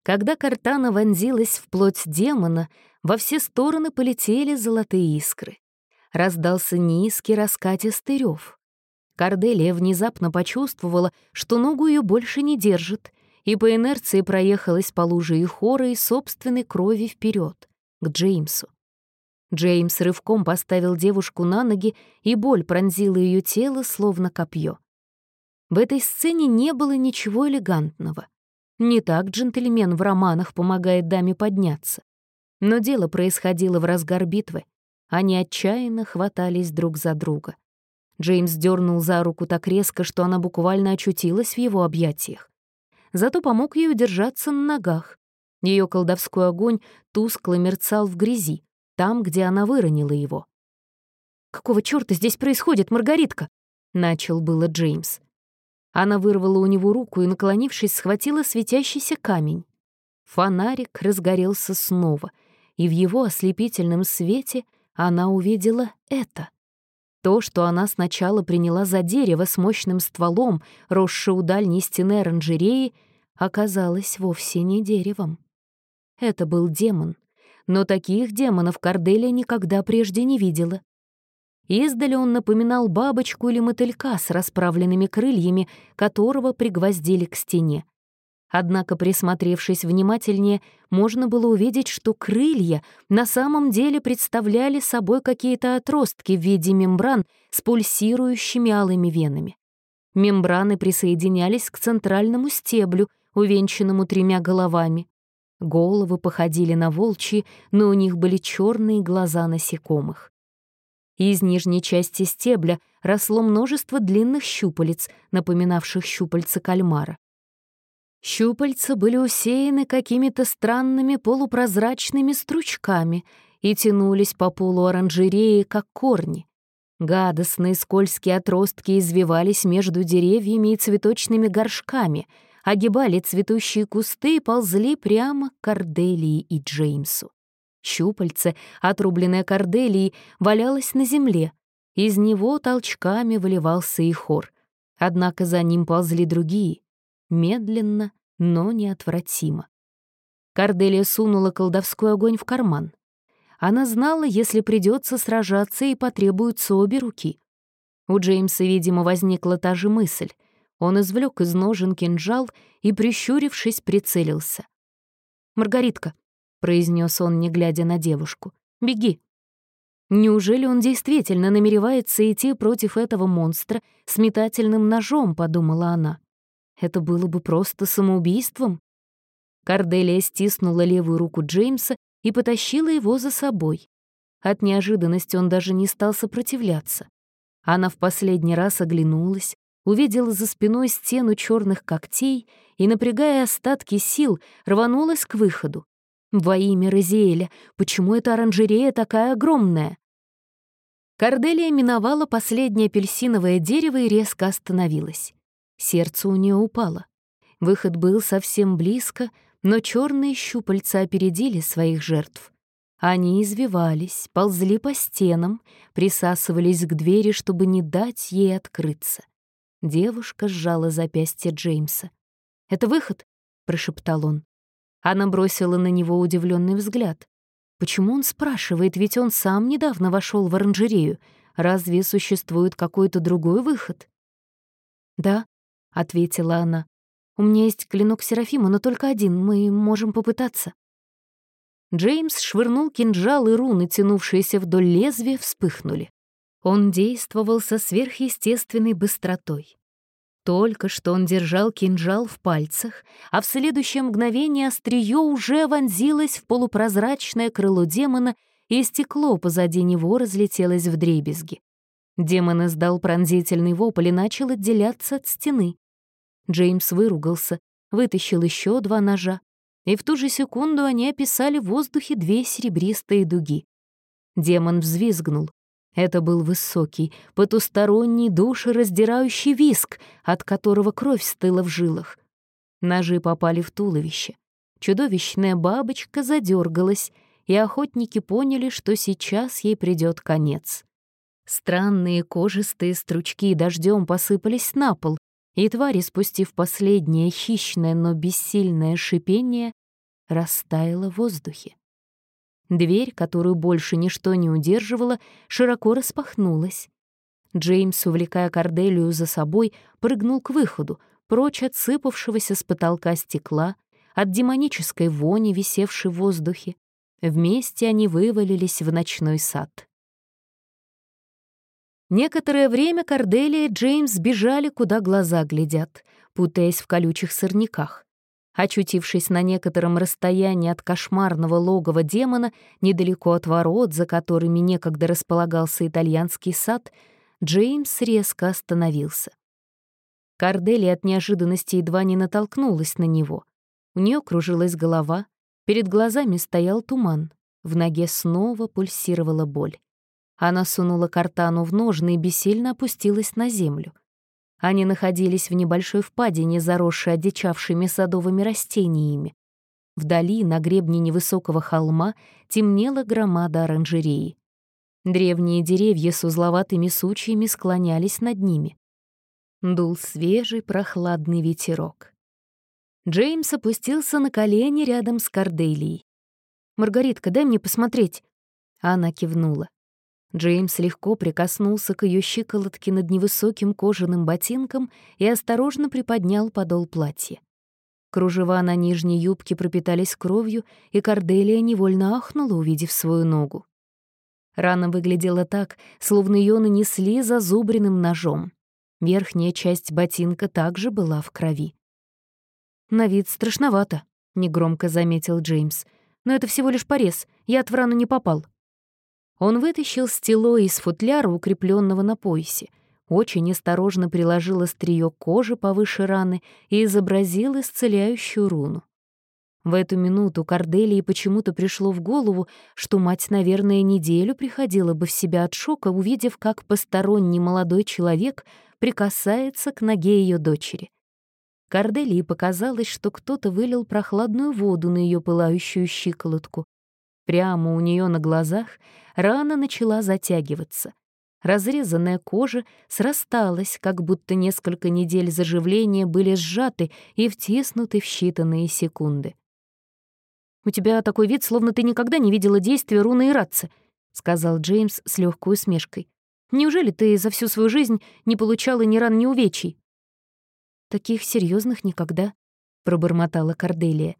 Когда картана вонзилась в плоть демона, во все стороны полетели золотые искры. Раздался низкий раскатистый рев. Корделия внезапно почувствовала, что ногу ее больше не держит, и по инерции проехалась по луже и хора и собственной крови вперед к Джеймсу. Джеймс рывком поставил девушку на ноги, и боль пронзила ее тело, словно копье. В этой сцене не было ничего элегантного. Не так джентльмен в романах помогает даме подняться. Но дело происходило в разгар битвы. Они отчаянно хватались друг за друга. Джеймс дернул за руку так резко, что она буквально очутилась в его объятиях. Зато помог ей удержаться на ногах. Ее колдовской огонь тускло мерцал в грязи, там, где она выронила его. «Какого чёрта здесь происходит, Маргаритка?» — начал было Джеймс. Она вырвала у него руку и, наклонившись, схватила светящийся камень. Фонарик разгорелся снова, и в его ослепительном свете она увидела это. То, что она сначала приняла за дерево с мощным стволом, росшее у дальней стены оранжереи, оказалось вовсе не деревом. Это был демон, но таких демонов Корделия никогда прежде не видела. Издали он напоминал бабочку или мотылька с расправленными крыльями, которого пригвоздили к стене. Однако, присмотревшись внимательнее, можно было увидеть, что крылья на самом деле представляли собой какие-то отростки в виде мембран с пульсирующими алыми венами. Мембраны присоединялись к центральному стеблю, увенчанному тремя головами. Головы походили на волчьи, но у них были черные глаза насекомых. Из нижней части стебля росло множество длинных щупалец, напоминавших щупальца кальмара. Щупальца были усеяны какими-то странными полупрозрачными стручками и тянулись по полу оранжереи, как корни. Гадостные скользкие отростки извивались между деревьями и цветочными горшками, огибали цветущие кусты и ползли прямо к Корделии и Джеймсу. Щупальце, отрубленное Корделией, валялось на земле. Из него толчками выливался и хор. Однако за ним ползли другие — медленно, но неотвратимо. Карделия сунула колдовской огонь в карман. Она знала, если придется сражаться и потребуются обе руки. У Джеймса, видимо, возникла та же мысль. Он извлек из ножен кинжал и, прищурившись, прицелился. «Маргаритка», — произнес он, не глядя на девушку, — «беги». Неужели он действительно намеревается идти против этого монстра с метательным ножом, подумала она. Это было бы просто самоубийством. Карделия стиснула левую руку Джеймса и потащила его за собой. От неожиданности он даже не стал сопротивляться. Она в последний раз оглянулась, увидела за спиной стену черных когтей и, напрягая остатки сил, рванулась к выходу. Во имя Розиэля, почему эта оранжерея такая огромная? Корделия миновала последнее апельсиновое дерево и резко остановилась. Сердце у нее упало. Выход был совсем близко, но черные щупальца опередили своих жертв. Они извивались, ползли по стенам, присасывались к двери, чтобы не дать ей открыться. Девушка сжала запястье Джеймса. «Это выход?» — прошептал он. Она бросила на него удивленный взгляд. Почему он спрашивает, ведь он сам недавно вошел в оранжерею. Разве существует какой-то другой выход? «Да», — ответила она. «У меня есть клинок Серафима, но только один. Мы можем попытаться». Джеймс швырнул кинжал, и руны, тянувшиеся вдоль лезвия, вспыхнули. Он действовал со сверхъестественной быстротой. Только что он держал кинжал в пальцах, а в следующее мгновение острие уже вонзилось в полупрозрачное крыло демона, и стекло позади него разлетелось в дребезги. Демон издал пронзительный вопль и начал отделяться от стены. Джеймс выругался, вытащил еще два ножа, и в ту же секунду они описали в воздухе две серебристые дуги. Демон взвизгнул. Это был высокий, потусторонний, душераздирающий виск, от которого кровь стыла в жилах. Ножи попали в туловище. Чудовищная бабочка задергалась, и охотники поняли, что сейчас ей придет конец. Странные кожистые стручки дождем посыпались на пол, и тварь, спустив последнее хищное, но бессильное шипение, растаяла в воздухе. Дверь, которую больше ничто не удерживало, широко распахнулась. Джеймс, увлекая Корделию за собой, прыгнул к выходу, прочь от сыпавшегося с потолка стекла, от демонической вони, висевшей в воздухе. Вместе они вывалились в ночной сад. Некоторое время Корделия и Джеймс бежали, куда глаза глядят, путаясь в колючих сорняках. Очутившись на некотором расстоянии от кошмарного логова демона, недалеко от ворот, за которыми некогда располагался итальянский сад, Джеймс резко остановился. Корделия от неожиданности едва не натолкнулась на него. У нее кружилась голова, перед глазами стоял туман, в ноге снова пульсировала боль. Она сунула картану в ножны и бессильно опустилась на землю. Они находились в небольшой впадине, заросшей одичавшими садовыми растениями. Вдали, на гребне невысокого холма, темнела громада оранжереи. Древние деревья с узловатыми сучьями склонялись над ними. Дул свежий прохладный ветерок. Джеймс опустился на колени рядом с Корделией. «Маргаритка, дай мне посмотреть». Она кивнула. Джеймс легко прикоснулся к ее щиколотке над невысоким кожаным ботинком и осторожно приподнял подол платья. Кружева на нижней юбке пропитались кровью, и Корделия невольно ахнула, увидев свою ногу. Рана выглядела так, словно ее нанесли зазубренным ножом. Верхняя часть ботинка также была в крови. «На вид страшновато», — негромко заметил Джеймс. «Но это всего лишь порез, я от в рану не попал». Он вытащил стело из футляра, укрепленного на поясе, очень осторожно приложил острие кожи повыше раны и изобразил исцеляющую руну. В эту минуту Корделии почему-то пришло в голову, что мать, наверное, неделю приходила бы в себя от шока, увидев, как посторонний молодой человек прикасается к ноге ее дочери. Корделии показалось, что кто-то вылил прохладную воду на ее пылающую щиколотку. Прямо у нее на глазах рана начала затягиваться. Разрезанная кожа срасталась, как будто несколько недель заживления были сжаты и втиснуты в считанные секунды. «У тебя такой вид, словно ты никогда не видела действия руны Иратца», — сказал Джеймс с легкой усмешкой. «Неужели ты за всю свою жизнь не получала ни ран, ни увечий?» «Таких серьезных никогда», — пробормотала Корделия.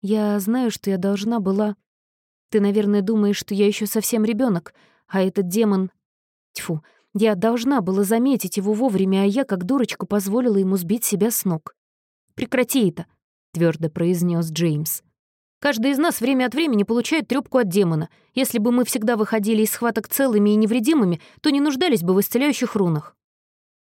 «Я знаю, что я должна была...» Ты, наверное, думаешь, что я еще совсем ребенок, а этот демон... Тьфу, я должна была заметить его вовремя, а я, как дурочка, позволила ему сбить себя с ног. «Прекрати это», — твердо произнес Джеймс. «Каждый из нас время от времени получает трёпку от демона. Если бы мы всегда выходили из схваток целыми и невредимыми, то не нуждались бы в исцеляющих рунах».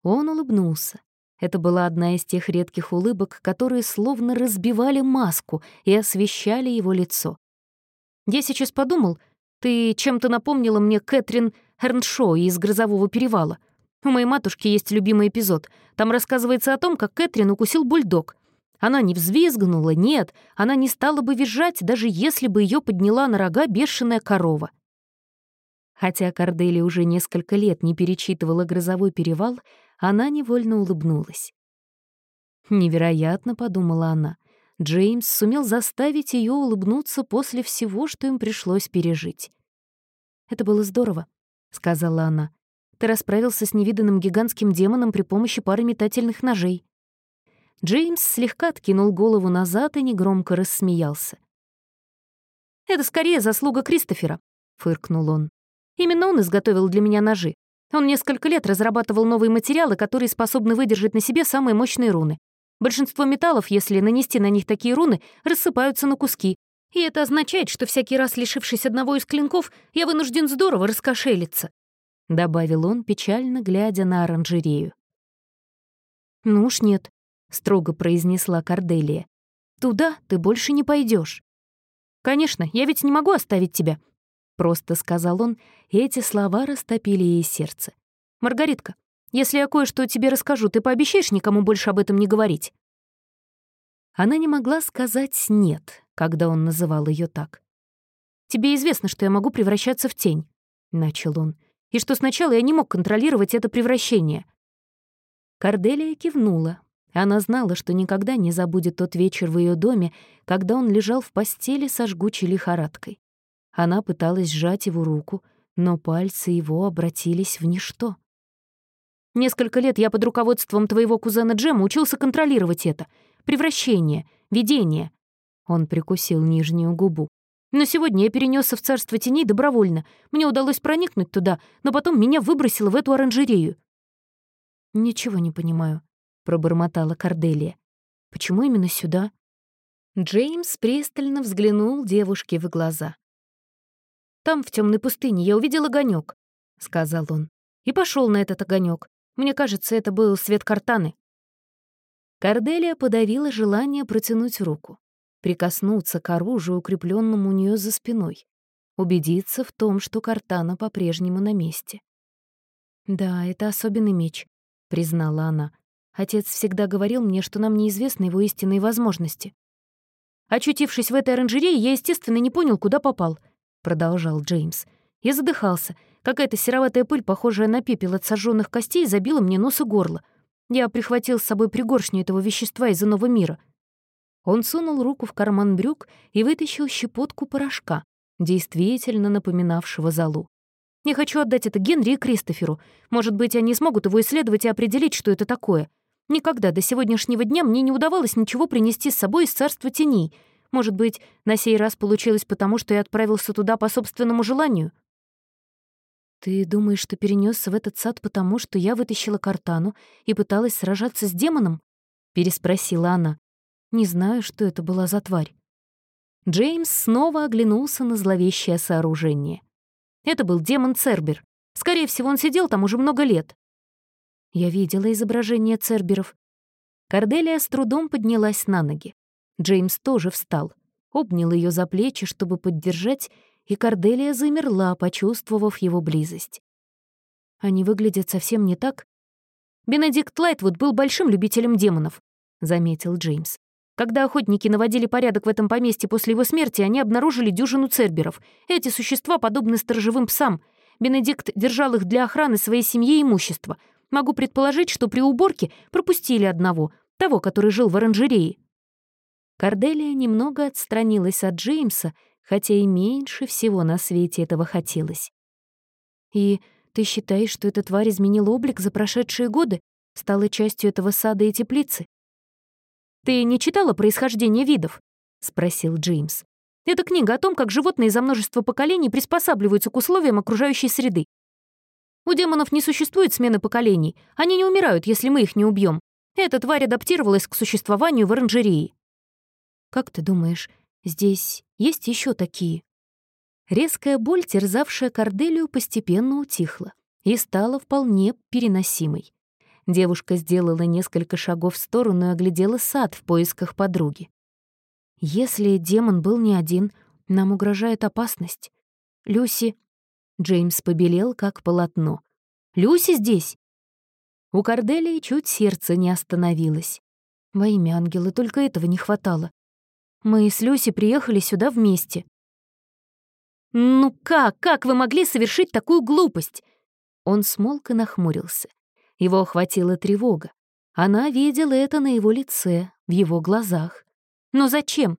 Он улыбнулся. Это была одна из тех редких улыбок, которые словно разбивали маску и освещали его лицо. «Я сейчас подумал, ты чем-то напомнила мне Кэтрин Эрншоу из «Грозового перевала». У моей матушки есть любимый эпизод. Там рассказывается о том, как Кэтрин укусил бульдог. Она не взвизгнула, нет, она не стала бы визжать, даже если бы ее подняла на рога бешеная корова. Хотя Кордели уже несколько лет не перечитывала «Грозовой перевал», она невольно улыбнулась. «Невероятно», — подумала она, — Джеймс сумел заставить ее улыбнуться после всего, что им пришлось пережить. «Это было здорово», — сказала она. «Ты расправился с невиданным гигантским демоном при помощи пары метательных ножей». Джеймс слегка откинул голову назад и негромко рассмеялся. «Это скорее заслуга Кристофера», — фыркнул он. «Именно он изготовил для меня ножи. Он несколько лет разрабатывал новые материалы, которые способны выдержать на себе самые мощные руны. Большинство металлов, если нанести на них такие руны, рассыпаются на куски. И это означает, что всякий раз лишившись одного из клинков, я вынужден здорово раскошелиться», — добавил он, печально глядя на оранжерею. «Ну уж нет», строго произнесла Корделия. Туда ты больше не пойдешь. Конечно, я ведь не могу оставить тебя, просто сказал он, и эти слова растопили ей сердце. Маргаритка, если я кое-что тебе расскажу, ты пообещаешь никому больше об этом не говорить? Она не могла сказать «нет», когда он называл ее так. «Тебе известно, что я могу превращаться в тень», — начал он, «и что сначала я не мог контролировать это превращение». Корделия кивнула, она знала, что никогда не забудет тот вечер в ее доме, когда он лежал в постели со жгучей лихорадкой. Она пыталась сжать его руку, но пальцы его обратились в ничто. «Несколько лет я под руководством твоего кузена Джема учился контролировать это. Превращение, видение». Он прикусил нижнюю губу. «Но сегодня я перенесся в царство теней добровольно. Мне удалось проникнуть туда, но потом меня выбросило в эту оранжерею». «Ничего не понимаю», — пробормотала Корделия. «Почему именно сюда?» Джеймс пристально взглянул девушке в глаза. «Там, в темной пустыне, я увидел огонек, сказал он. «И пошел на этот огонек. Мне кажется, это был свет картаны». Корделия подавила желание протянуть руку, прикоснуться к оружию, укрепленному у нее за спиной, убедиться в том, что картана по-прежнему на месте. «Да, это особенный меч», — признала она. Отец всегда говорил мне, что нам неизвестны его истинные возможности. Очутившись в этой оранжерее, я, естественно, не понял, куда попал, — продолжал Джеймс. Я задыхался. Какая-то сероватая пыль, похожая на пепел от сожженных костей, забила мне нос и горло. Я прихватил с собой пригоршню этого вещества из иного мира. Он сунул руку в карман брюк и вытащил щепотку порошка, действительно напоминавшего золу. Я хочу отдать это Генри и Кристоферу. Может быть, они смогут его исследовать и определить, что это такое. Никогда до сегодняшнего дня мне не удавалось ничего принести с собой из царства теней. Может быть, на сей раз получилось потому, что я отправился туда по собственному желанию? Ты думаешь, что перенесся в этот сад потому, что я вытащила картану и пыталась сражаться с демоном? Переспросила она. Не знаю, что это была за тварь. Джеймс снова оглянулся на зловещее сооружение. Это был демон Цербер. Скорее всего, он сидел там уже много лет. Я видела изображение Церберов. Корделия с трудом поднялась на ноги. Джеймс тоже встал, обнял ее за плечи, чтобы поддержать, и Корделия замерла, почувствовав его близость. Они выглядят совсем не так. «Бенедикт Лайтвуд был большим любителем демонов», — заметил Джеймс. Когда охотники наводили порядок в этом поместье после его смерти, они обнаружили дюжину церберов. Эти существа подобны сторожевым псам. Бенедикт держал их для охраны своей семьи и имущества — Могу предположить, что при уборке пропустили одного, того, который жил в оранжерее». Корделия немного отстранилась от Джеймса, хотя и меньше всего на свете этого хотелось. «И ты считаешь, что эта тварь изменила облик за прошедшие годы, стала частью этого сада и теплицы?» «Ты не читала «Происхождение видов»?» — спросил Джеймс. «Это книга о том, как животные за множество поколений приспосабливаются к условиям окружающей среды. У демонов не существует смены поколений. Они не умирают, если мы их не убьем. Эта тварь адаптировалась к существованию в оранжерее. Как ты думаешь, здесь есть еще такие? Резкая боль, терзавшая Корделию, постепенно утихла и стала вполне переносимой. Девушка сделала несколько шагов в сторону и оглядела сад в поисках подруги. «Если демон был не один, нам угрожает опасность. Люси...» Джеймс побелел, как полотно. «Люси здесь!» У Корделии чуть сердце не остановилось. Во имя ангела только этого не хватало. Мы с Люси приехали сюда вместе. «Ну как, как вы могли совершить такую глупость?» Он смолк и нахмурился. Его охватила тревога. Она видела это на его лице, в его глазах. Но зачем?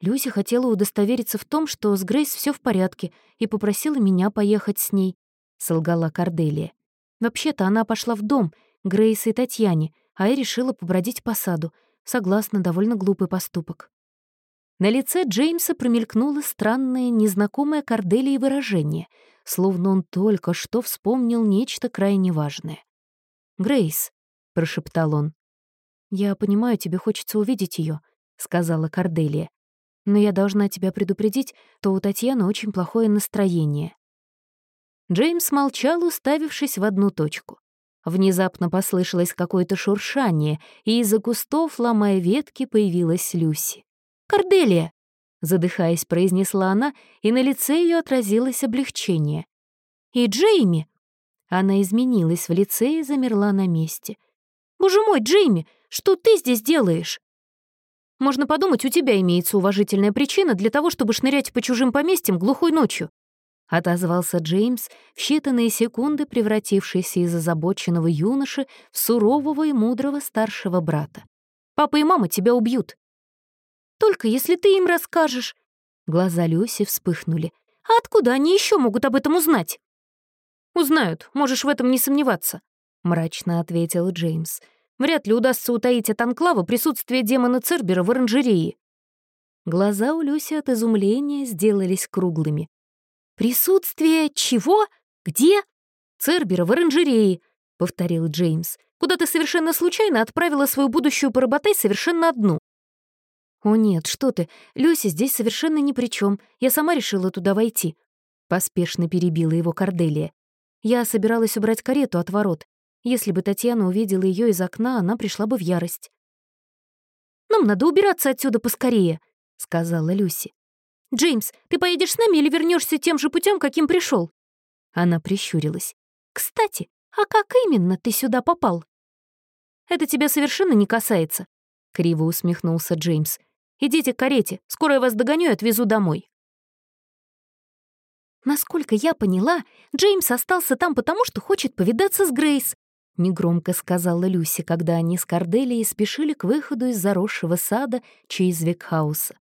Люся хотела удостовериться в том, что с Грейс все в порядке, и попросила меня поехать с ней, — солгала Корделия. Вообще-то она пошла в дом, Грейс и Татьяне, а я решила побродить по саду. Согласно, довольно глупый поступок. На лице Джеймса промелькнуло странное, незнакомое Корделии выражение — словно он только что вспомнил нечто крайне важное. «Грейс», — прошептал он. «Я понимаю, тебе хочется увидеть ее, сказала Корделия. «Но я должна тебя предупредить, то у Татьяны очень плохое настроение». Джеймс молчал, уставившись в одну точку. Внезапно послышалось какое-то шуршание, и из-за кустов, ломая ветки, появилась Люси. «Корделия!» задыхаясь, произнесла она, и на лице ее отразилось облегчение. «И Джейми!» Она изменилась в лице и замерла на месте. «Боже мой, Джейми, что ты здесь делаешь?» «Можно подумать, у тебя имеется уважительная причина для того, чтобы шнырять по чужим поместьям глухой ночью», — отозвался Джеймс, в считанные секунды превратившийся из озабоченного юноши в сурового и мудрого старшего брата. «Папа и мама тебя убьют. Только если ты им расскажешь». Глаза Люси вспыхнули. «А откуда они еще могут об этом узнать?» «Узнают, можешь в этом не сомневаться», — мрачно ответил Джеймс. «Вряд ли удастся утаить от Анклава присутствие демона Цербера в оранжерее». Глаза у Люси от изумления сделались круглыми. «Присутствие чего? Где?» «Цербера в оранжерее», — повторил Джеймс. «Куда ты совершенно случайно отправила свою будущую поработай совершенно одну. «О нет, что ты, Люся здесь совершенно ни при чем. Я сама решила туда войти», — поспешно перебила его Корделия. «Я собиралась убрать карету от ворот. Если бы Татьяна увидела ее из окна, она пришла бы в ярость». «Нам надо убираться отсюда поскорее», — сказала Люси. «Джеймс, ты поедешь с нами или вернешься тем же путем, каким пришел? Она прищурилась. «Кстати, а как именно ты сюда попал?» «Это тебя совершенно не касается», — криво усмехнулся Джеймс. Идите к карете, скоро я вас догоню и отвезу домой». «Насколько я поняла, Джеймс остался там потому, что хочет повидаться с Грейс», — негромко сказала Люси, когда они с Корделией спешили к выходу из заросшего сада Чизвикхауса.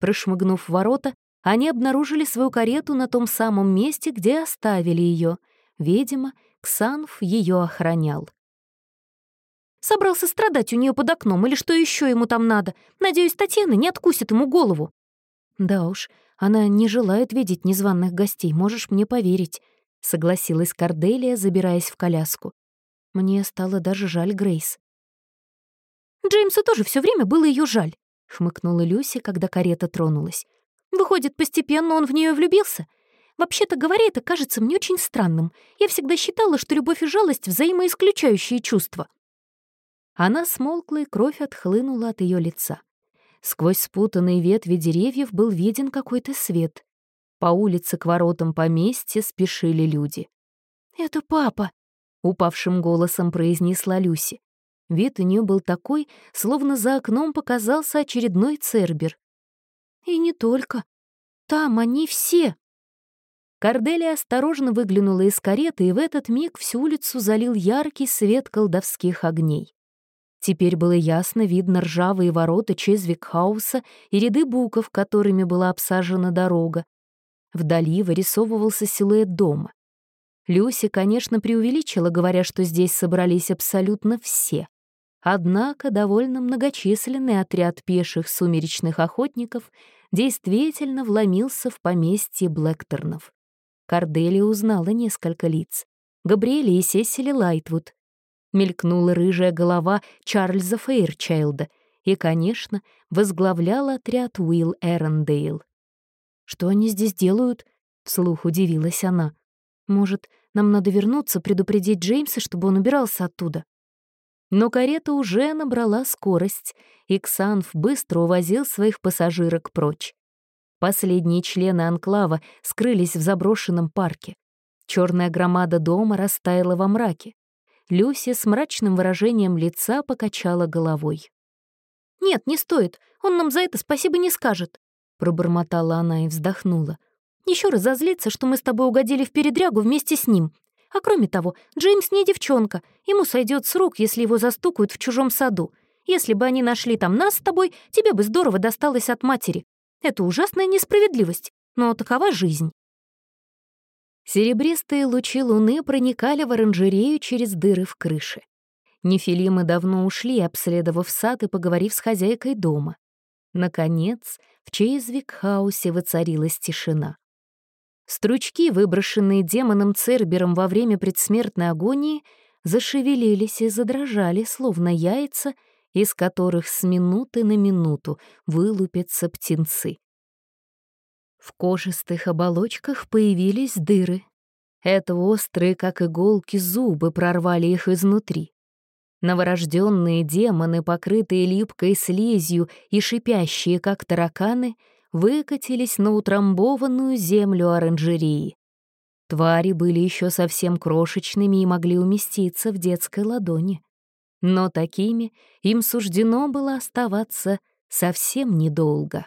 Прошмыгнув в ворота, они обнаружили свою карету на том самом месте, где оставили ее. Видимо, Ксанф ее охранял. Собрался страдать у нее под окном или что еще ему там надо. Надеюсь, Татьяна не откусит ему голову. Да уж, она не желает видеть незваных гостей, можешь мне поверить, согласилась Корделия, забираясь в коляску. Мне стало даже жаль Грейс. Джеймсу тоже все время было ее жаль, хмыкнула Люси, когда карета тронулась. Выходит, постепенно он в нее влюбился. Вообще-то говоря, это кажется мне очень странным. Я всегда считала, что любовь и жалость — взаимоисключающие чувства. Она смолкла, и кровь отхлынула от ее лица. Сквозь спутанные ветви деревьев был виден какой-то свет. По улице к воротам поместья спешили люди. «Это папа», — упавшим голосом произнесла Люси. Вид у нее был такой, словно за окном показался очередной цербер. «И не только. Там они все». Корделия осторожно выглянула из кареты, и в этот миг всю улицу залил яркий свет колдовских огней. Теперь было ясно видно ржавые ворота Чезвикхауса и ряды буков, которыми была обсажена дорога. Вдали вырисовывался силуэт дома. Люси, конечно, преувеличила, говоря, что здесь собрались абсолютно все. Однако довольно многочисленный отряд пеших сумеречных охотников действительно вломился в поместье Блэкторнов. Корделия узнала несколько лиц. Габриэля и Сесили Лайтвуд, мелькнула рыжая голова Чарльза Фейрчайлда и, конечно, возглавлял отряд Уилл Эрондейл. «Что они здесь делают?» — вслух удивилась она. «Может, Нам надо вернуться, предупредить Джеймса, чтобы он убирался оттуда». Но карета уже набрала скорость, и Ксанф быстро увозил своих пассажирок прочь. Последние члены анклава скрылись в заброшенном парке. Черная громада дома растаяла во мраке. Люси с мрачным выражением лица покачала головой. «Нет, не стоит. Он нам за это спасибо не скажет», — пробормотала она и вздохнула. Еще разозлиться, что мы с тобой угодили в передрягу вместе с ним. А кроме того, Джеймс не девчонка. Ему сойдет с рук, если его застукают в чужом саду. Если бы они нашли там нас с тобой, тебе бы здорово досталось от матери. Это ужасная несправедливость, но такова жизнь. Серебристые лучи луны проникали в оранжерею через дыры в крыше. Нефилимы давно ушли, обследовав сад и поговорив с хозяйкой дома. Наконец, в Чизвик-хаусе воцарилась тишина. Стручки, выброшенные демоном Цербером во время предсмертной агонии, зашевелились и задрожали, словно яйца, из которых с минуты на минуту вылупятся птенцы. В кожистых оболочках появились дыры. Это острые, как иголки, зубы прорвали их изнутри. Новорожденные демоны, покрытые липкой слизью и шипящие, как тараканы, выкатились на утрамбованную землю оранжерии. Твари были еще совсем крошечными и могли уместиться в детской ладони. Но такими им суждено было оставаться совсем недолго.